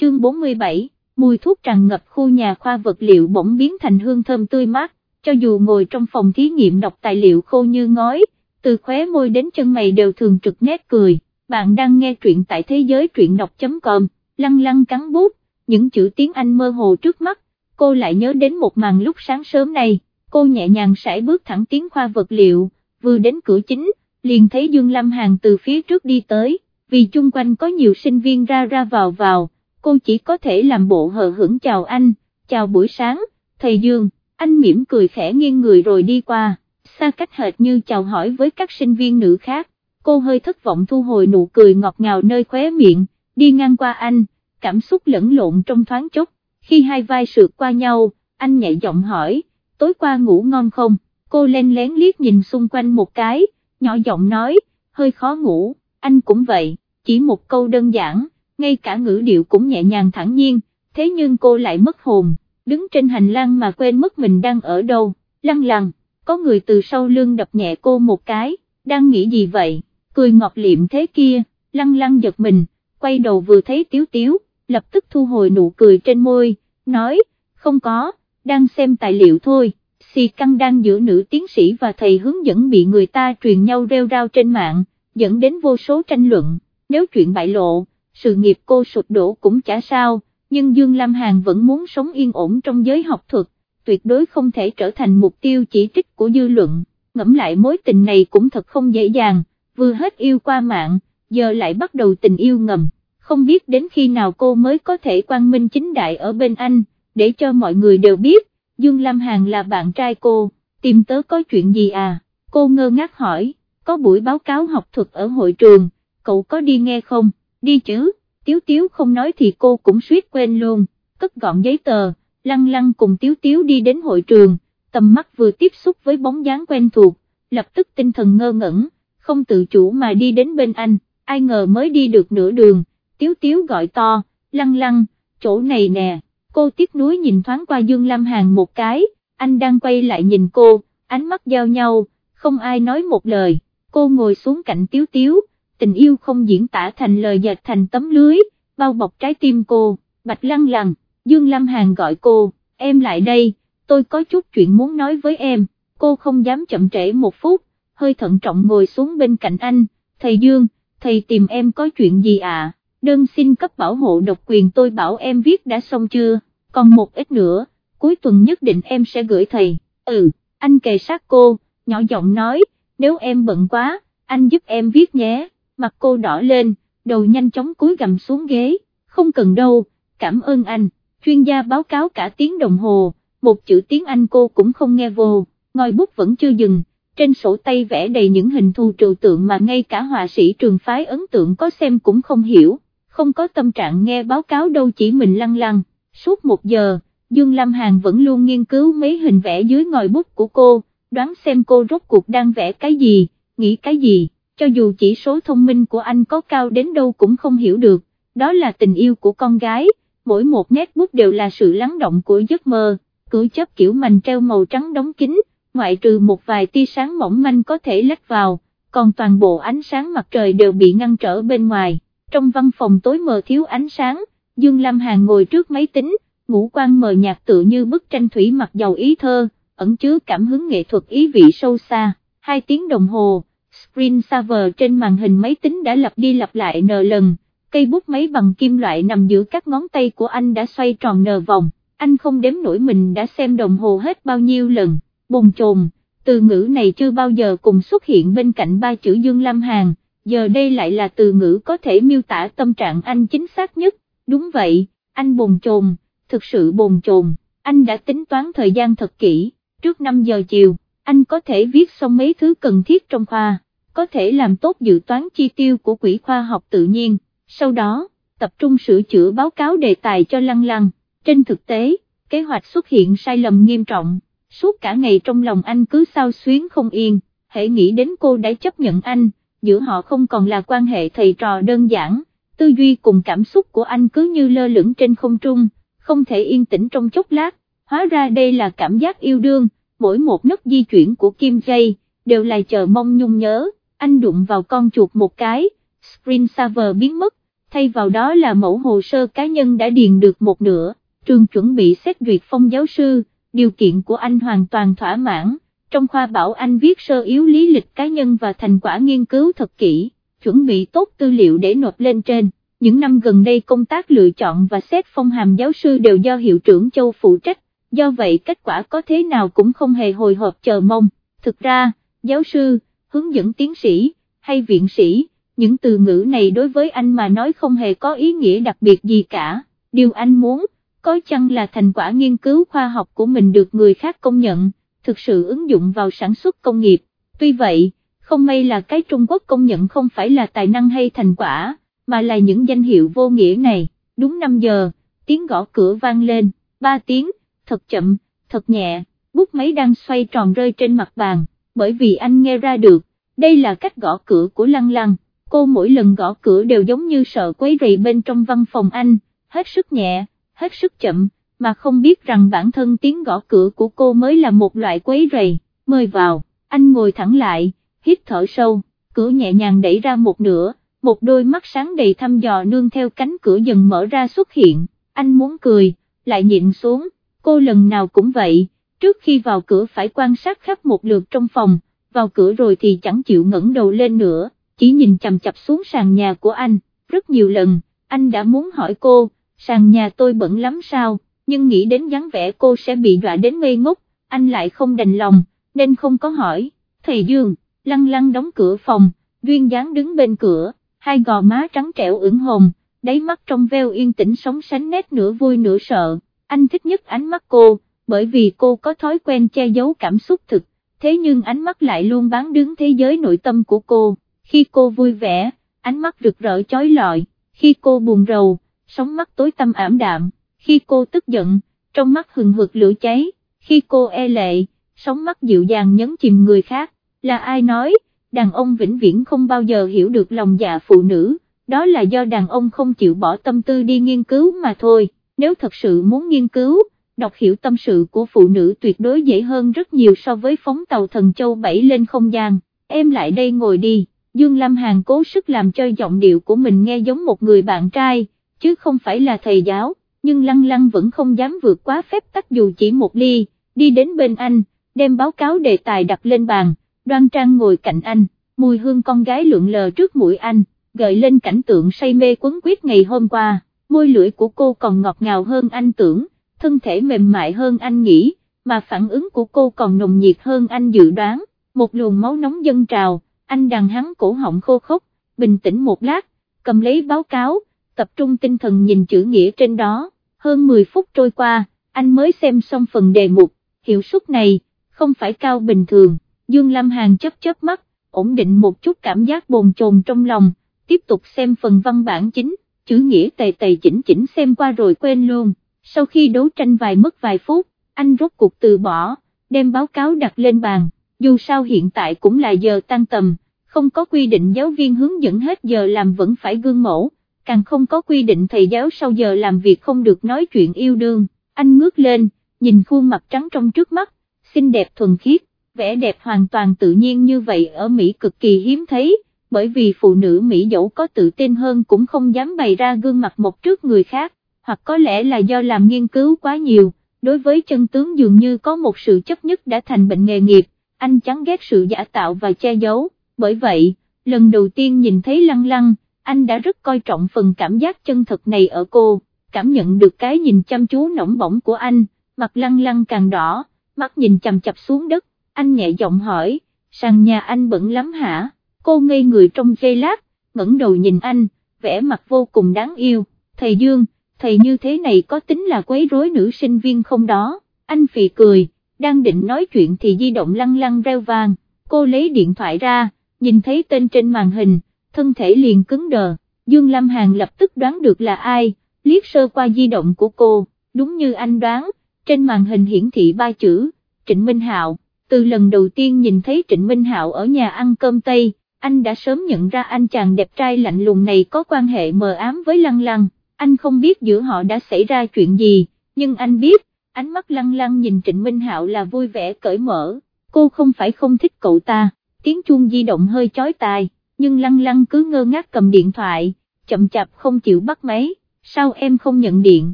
chương 47, mùi thuốc tràn ngập khu nhà khoa vật liệu bỗng biến thành hương thơm tươi mát, cho dù ngồi trong phòng thí nghiệm đọc tài liệu khô như ngói, từ khóe môi đến chân mày đều thường trực nét cười, bạn đang nghe truyện tại thế giới truyện đọc.com, lăng lăng cắn bút, những chữ tiếng Anh mơ hồ trước mắt, cô lại nhớ đến một màn lúc sáng sớm này, cô nhẹ nhàng sải bước thẳng tiến khoa vật liệu, vừa đến cửa chính, liền thấy Dương Lâm Hàn từ phía trước đi tới, vì chung quanh có nhiều sinh viên ra ra vào vào, cô chỉ có thể làm bộ hờ hững chào anh, chào buổi sáng, thầy Dương, anh mỉm cười khẽ nghiêng người rồi đi qua, xa cách hệt như chào hỏi với các sinh viên nữ khác, cô hơi thất vọng thu hồi nụ cười ngọt ngào nơi khóe miệng, đi ngang qua anh, cảm xúc lẫn lộn trong thoáng chốc, khi hai vai sượt qua nhau, anh nhạy giọng hỏi, tối qua ngủ ngon không, cô len lén liếc nhìn xung quanh một cái, nhỏ giọng nói, hơi khó ngủ, anh cũng vậy, chỉ một câu đơn giản, ngay cả ngữ điệu cũng nhẹ nhàng thẳng nhiên, thế nhưng cô lại mất hồn, đứng trên hành lang mà quên mất mình đang ở đâu, lăng lăng, có người từ sau lưng đập nhẹ cô một cái, đang nghĩ gì vậy, cười ngọt liệm thế kia, lăng lăng giật mình, quay đầu vừa thấy tiếu tiếu, lập tức thu hồi nụ cười trên môi, nói, không có, đang xem tài liệu thôi, xì căng đang giữa nữ tiến sĩ và thầy hướng dẫn bị người ta truyền nhau rêu rao trên mạng, dẫn đến vô số tranh luận, nếu chuyện bại lộ, sự nghiệp cô sụp đổ cũng chả sao, nhưng Dương Lam Hàn vẫn muốn sống yên ổn trong giới học thuật, tuyệt đối không thể trở thành mục tiêu chỉ trích của dư luận, ngẫm lại mối tình này cũng thật không dễ dàng, vừa hết yêu qua mạng, giờ lại bắt đầu tình yêu ngầm, không biết đến khi nào cô mới có thể quang minh chính đại ở bên anh, để cho mọi người đều biết, Dương Lam Hàn là bạn trai cô, tìm tớ có chuyện gì à, cô ngơ ngác hỏi, có buổi báo cáo học thuật ở hội trường, cậu có đi nghe không, đi chứ, Tiếu Tiếu không nói thì cô cũng suýt quên luôn, cất gọn giấy tờ, lăng lăng cùng Tiếu Tiếu đi đến hội trường, tầm mắt vừa tiếp xúc với bóng dáng quen thuộc, lập tức tinh thần ngơ ngẩn, không tự chủ mà đi đến bên anh, ai ngờ mới đi được nửa đường, Tiếu Tiếu gọi to, lăng lăng, chỗ này nè, cô tiếc nuối nhìn thoáng qua Dương Lam Hàn một cái, anh đang quay lại nhìn cô, ánh mắt giao nhau, không ai nói một lời, cô ngồi xuống cạnh Tiếu Tiếu, tình yêu không diễn tả thành lời dệt thành tấm lưới, bao bọc trái tim cô, bạch lăng lăng, Dương Lam Hàn gọi cô, em lại đây, tôi có chút chuyện muốn nói với em, cô không dám chậm trễ một phút, hơi thận trọng ngồi xuống bên cạnh anh, thầy Dương, thầy tìm em có chuyện gì à, đơn xin cấp bảo hộ độc quyền tôi bảo em viết đã xong chưa, còn một ít nữa, cuối tuần nhất định em sẽ gửi thầy, ừ, anh kề sát cô, nhỏ giọng nói, nếu em bận quá, anh giúp em viết nhé mặt cô đỏ lên, đầu nhanh chóng cúi gầm xuống ghế, không cần đâu, cảm ơn anh, chuyên gia báo cáo cả tiếng đồng hồ, một chữ tiếng Anh cô cũng không nghe vô, ngòi bút vẫn chưa dừng, trên sổ tay vẽ đầy những hình thù trừu tượng mà ngay cả họa sĩ trường phái ấn tượng có xem cũng không hiểu, không có tâm trạng nghe báo cáo đâu chỉ mình lăng lăng, suốt một giờ, Dương Lâm Hàn vẫn luôn nghiên cứu mấy hình vẽ dưới ngòi bút của cô, đoán xem cô rốt cuộc đang vẽ cái gì, nghĩ cái gì cho dù chỉ số thông minh của anh có cao đến đâu cũng không hiểu được, đó là tình yêu của con gái, mỗi một nét bút đều là sự lắng động của giấc mơ, cửa chấp kiểu mành treo màu trắng đóng kín, ngoại trừ một vài tia sáng mỏng manh có thể lách vào, còn toàn bộ ánh sáng mặt trời đều bị ngăn trở bên ngoài, trong văn phòng tối mờ thiếu ánh sáng, Dương Lam Hàn ngồi trước máy tính, ngũ quan mờ nhạt tự như bức tranh thủy mặc dầu ý thơ, ẩn chứa cảm hứng nghệ thuật ý vị sâu xa, hai tiếng đồng hồ screensaver trên màn hình máy tính đã lặp đi lặp lại n lần, cây bút máy bằng kim loại nằm giữa các ngón tay của anh đã xoay tròn n vòng, anh không đếm nổi mình đã xem đồng hồ hết bao nhiêu lần, bồn chồn, từ ngữ này chưa bao giờ cùng xuất hiện bên cạnh ba chữ Dương Lam Hàn, giờ đây lại là từ ngữ có thể miêu tả tâm trạng anh chính xác nhất, đúng vậy, anh bồn chồn, thực sự bồn chồn, anh đã tính toán thời gian thật kỹ, trước 5 giờ chiều, anh có thể viết xong mấy thứ cần thiết trong khoa có thể làm tốt dự toán chi tiêu của quỹ khoa học tự nhiên, sau đó, tập trung sửa chữa báo cáo đề tài cho lăng lăng, trên thực tế, kế hoạch xuất hiện sai lầm nghiêm trọng, suốt cả ngày trong lòng anh cứ sao xuyến không yên, hãy nghĩ đến cô đã chấp nhận anh, giữa họ không còn là quan hệ thầy trò đơn giản, tư duy cùng cảm xúc của anh cứ như lơ lửng trên không trung, không thể yên tĩnh trong chốc lát, hóa ra đây là cảm giác yêu đương, mỗi một nấc di chuyển của Kim Jay, đều là chờ mong nhung nhớ anh đụng vào con chuột một cái, screensaver biến mất, thay vào đó là mẫu hồ sơ cá nhân đã điền được một nửa, trường chuẩn bị xét duyệt phong giáo sư, điều kiện của anh hoàn toàn thỏa mãn, trong khoa bảo anh viết sơ yếu lý lịch cá nhân và thành quả nghiên cứu thật kỹ, chuẩn bị tốt tư liệu để nộp lên trên. Những năm gần đây công tác lựa chọn và xét phong hàm giáo sư đều do hiệu trưởng Châu phụ trách, do vậy kết quả có thế nào cũng không hề hồi hộp chờ mong. Thực ra, giáo sư, hướng dẫn tiến sĩ, hay viện sĩ, những từ ngữ này đối với anh mà nói không hề có ý nghĩa đặc biệt gì cả, điều anh muốn, có chăng là thành quả nghiên cứu khoa học của mình được người khác công nhận, thực sự ứng dụng vào sản xuất công nghiệp, tuy vậy, không may là cái Trung Quốc công nhận không phải là tài năng hay thành quả, mà là những danh hiệu vô nghĩa này, đúng 5 giờ, tiếng gõ cửa vang lên, 3 tiếng, thật chậm, thật nhẹ, bút máy đang xoay tròn rơi trên mặt bàn, bởi vì anh nghe ra được, đây là cách gõ cửa của Lăng Lăng, cô mỗi lần gõ cửa đều giống như sợ quấy rầy bên trong văn phòng anh, hết sức nhẹ, hết sức chậm, mà không biết rằng bản thân tiếng gõ cửa của cô mới là một loại quấy rầy, mời vào, anh ngồi thẳng lại, hít thở sâu, cửa nhẹ nhàng đẩy ra một nửa, một đôi mắt sáng đầy thăm dò nương theo cánh cửa dần mở ra xuất hiện, anh muốn cười, lại nhịn xuống, cô lần nào cũng vậy, trước khi vào cửa phải quan sát khắp một lượt trong phòng, vào cửa rồi thì chẳng chịu ngẩng đầu lên nữa, chỉ nhìn chằm chặp xuống sàn nhà của anh, rất nhiều lần, anh đã muốn hỏi cô, sàn nhà tôi bẩn lắm sao, nhưng nghĩ đến dáng vẻ cô sẽ bị dọa đến ngây ngốc, anh lại không đành lòng, nên không có hỏi, thầy Dương, lăng lăng đóng cửa phòng, duyên dáng đứng bên cửa, hai gò má trắng trẻo ửng hồng, đáy mắt trong veo yên tĩnh sống sánh nét nửa vui nửa sợ, anh thích nhất ánh mắt cô, bởi vì cô có thói quen che giấu cảm xúc thực, thế nhưng ánh mắt lại luôn bán đứng thế giới nội tâm của cô, khi cô vui vẻ, ánh mắt rực rỡ chói lọi, khi cô buồn rầu, sóng mắt tối tăm ảm đạm, khi cô tức giận, trong mắt hừng hực lửa cháy, khi cô e lệ, sóng mắt dịu dàng nhấn chìm người khác, là ai nói, đàn ông vĩnh viễn không bao giờ hiểu được lòng dạ phụ nữ, đó là do đàn ông không chịu bỏ tâm tư đi nghiên cứu mà thôi, nếu thật sự muốn nghiên cứu, đọc hiểu tâm sự của phụ nữ tuyệt đối dễ hơn rất nhiều so với phóng tàu thần châu bảy lên không gian, em lại đây ngồi đi, Dương lam Hàn cố sức làm cho giọng điệu của mình nghe giống một người bạn trai, chứ không phải là thầy giáo, nhưng Lăng Lăng vẫn không dám vượt quá phép tắc dù chỉ một ly, đi đến bên anh, đem báo cáo đề tài đặt lên bàn, đoan trang ngồi cạnh anh, mùi hương con gái lượn lờ trước mũi anh, gợi lên cảnh tượng say mê quấn quyết ngày hôm qua, môi lưỡi của cô còn ngọt ngào hơn anh tưởng, thân thể mềm mại hơn anh nghĩ, mà phản ứng của cô còn nồng nhiệt hơn anh dự đoán, một luồng máu nóng dâng trào, anh đằng hắn cổ họng khô khốc, bình tĩnh một lát, cầm lấy báo cáo, tập trung tinh thần nhìn chữ nghĩa trên đó, hơn 10 phút trôi qua, anh mới xem xong phần đề mục, hiệu suất này, không phải cao bình thường, Dương Lam Hàn chấp chớp mắt, ổn định một chút cảm giác bồn chồn trong lòng, tiếp tục xem phần văn bản chính, chữ nghĩa tề tề chỉnh chỉnh xem qua rồi quên luôn, sau khi đấu tranh vài mất vài phút, anh rốt cuộc từ bỏ, đem báo cáo đặt lên bàn, dù sao hiện tại cũng là giờ tan tầm, không có quy định giáo viên hướng dẫn hết giờ làm vẫn phải gương mẫu, càng không có quy định thầy giáo sau giờ làm việc không được nói chuyện yêu đương, anh ngước lên, nhìn khuôn mặt trắng trong trước mắt, xinh đẹp thuần khiết, vẻ đẹp hoàn toàn tự nhiên như vậy ở Mỹ cực kỳ hiếm thấy, bởi vì phụ nữ Mỹ dẫu có tự tin hơn cũng không dám bày ra gương mặt một trước người khác, hoặc có lẽ là do làm nghiên cứu quá nhiều, đối với chân tướng dường như có một sự chấp nhất đã thành bệnh nghề nghiệp, anh chán ghét sự giả tạo và che giấu, bởi vậy, lần đầu tiên nhìn thấy lăng lăng, anh đã rất coi trọng phần cảm giác chân thật này ở cô, cảm nhận được cái nhìn chăm chú nỏng bỏng của anh, mặt lăng lăng càng đỏ, mắt nhìn chầm chập xuống đất, anh nhẹ giọng hỏi, sàn nhà anh bẩn lắm hả, cô ngây người trong giây lát, ngẩng đầu nhìn anh, vẻ mặt vô cùng đáng yêu, thầy Dương, thầy như thế này có tính là quấy rối nữ sinh viên không đó, anh phì cười, đang định nói chuyện thì di động lăng lăng reo vang, cô lấy điện thoại ra, nhìn thấy tên trên màn hình, thân thể liền cứng đờ, Dương Lam Hàn lập tức đoán được là ai, liếc sơ qua di động của cô, đúng như anh đoán, trên màn hình hiển thị ba chữ, Trịnh Minh Hạo, từ lần đầu tiên nhìn thấy Trịnh Minh Hạo ở nhà ăn cơm Tây, anh đã sớm nhận ra anh chàng đẹp trai lạnh lùng này có quan hệ mờ ám với Lăng Lăng, anh không biết giữa họ đã xảy ra chuyện gì, nhưng anh biết, ánh mắt Lăng Lăng nhìn Trịnh Minh Hạo là vui vẻ cởi mở, cô không phải không thích cậu ta, tiếng chuông di động hơi chói tai nhưng lăng lăng cứ ngơ ngác cầm điện thoại, chậm chạp không chịu bắt máy, sao em không nhận điện,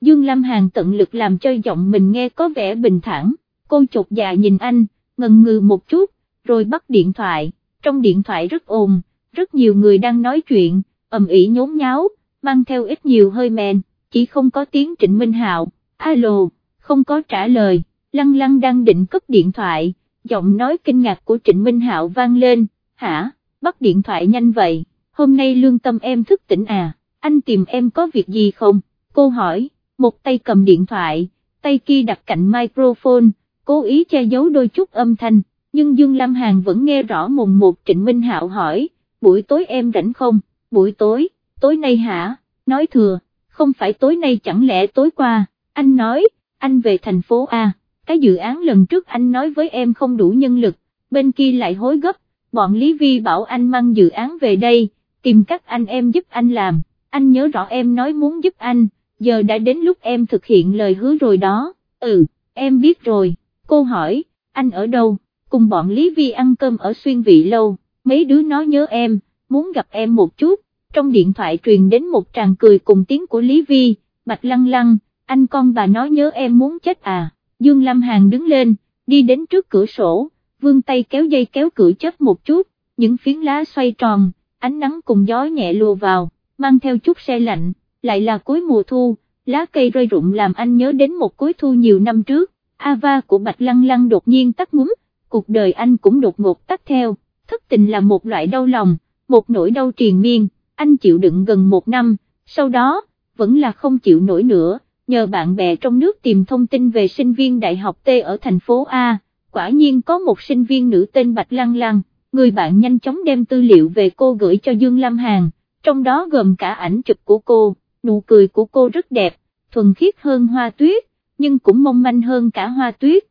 Dương Lâm Hàn tận lực làm cho giọng mình nghe có vẻ bình thản, cô chột dạ nhìn anh, ngần ngừ một chút, rồi bắt điện thoại, trong điện thoại rất ồn, rất nhiều người đang nói chuyện, ầm ĩ nhốn nháo, mang theo ít nhiều hơi men, chỉ không có tiếng Trịnh Minh Hạo, alo, không có trả lời, lăng lăng đang định cất điện thoại, giọng nói kinh ngạc của Trịnh Minh Hạo vang lên, hả, bắt điện thoại nhanh vậy, hôm nay lương tâm em thức tỉnh à, anh tìm em có việc gì không, cô hỏi, một tay cầm điện thoại, tay kia đặt cạnh microphone, cố ý che giấu đôi chút âm thanh, nhưng Dương Lam Hàn vẫn nghe rõ mồm một Trịnh Minh Hạo hỏi, buổi tối em rảnh không, buổi tối, tối nay hả, nói thừa, không phải tối nay chẳng lẽ tối qua, anh nói, anh về thành phố A, cái dự án lần trước anh nói với em không đủ nhân lực, bên kia lại hối gấp, bọn Lý Vi bảo anh mang dự án về đây, tìm các anh em giúp anh làm, anh nhớ rõ em nói muốn giúp anh, giờ đã đến lúc em thực hiện lời hứa rồi đó, ừ, em biết rồi, cô hỏi, anh ở đâu, cùng bọn Lý Vi ăn cơm ở xuyên vị lâu, mấy đứa nó nhớ em, muốn gặp em một chút, trong điện thoại truyền đến một tràng cười cùng tiếng của Lý Vi, Bạch Lăng Lăng, anh con bà nói nhớ em muốn chết à, Dương Lâm Hàn đứng lên, đi đến trước cửa sổ, vương tay kéo dây kéo cửa chớp một chút, những phiến lá xoay tròn, ánh nắng cùng gió nhẹ lùa vào, mang theo chút xe lạnh, lại là cuối mùa thu, lá cây rơi rụng làm anh nhớ đến một cuối thu nhiều năm trước, Ava của Bạch Lăng Lăng đột nhiên tắt ngúm, cuộc đời anh cũng đột ngột tắt theo, thất tình là một loại đau lòng, một nỗi đau triền miên, anh chịu đựng gần một năm, sau đó, vẫn là không chịu nổi nữa, nhờ bạn bè trong nước tìm thông tin về sinh viên đại học T ở thành phố A, quả nhiên có một sinh viên nữ tên Bạch Lăng Lăng, người bạn nhanh chóng đem tư liệu về cô gửi cho Dương Lam Hàn, trong đó gồm cả ảnh chụp của cô, nụ cười của cô rất đẹp, thuần khiết hơn hoa tuyết, nhưng cũng mong manh hơn cả hoa tuyết,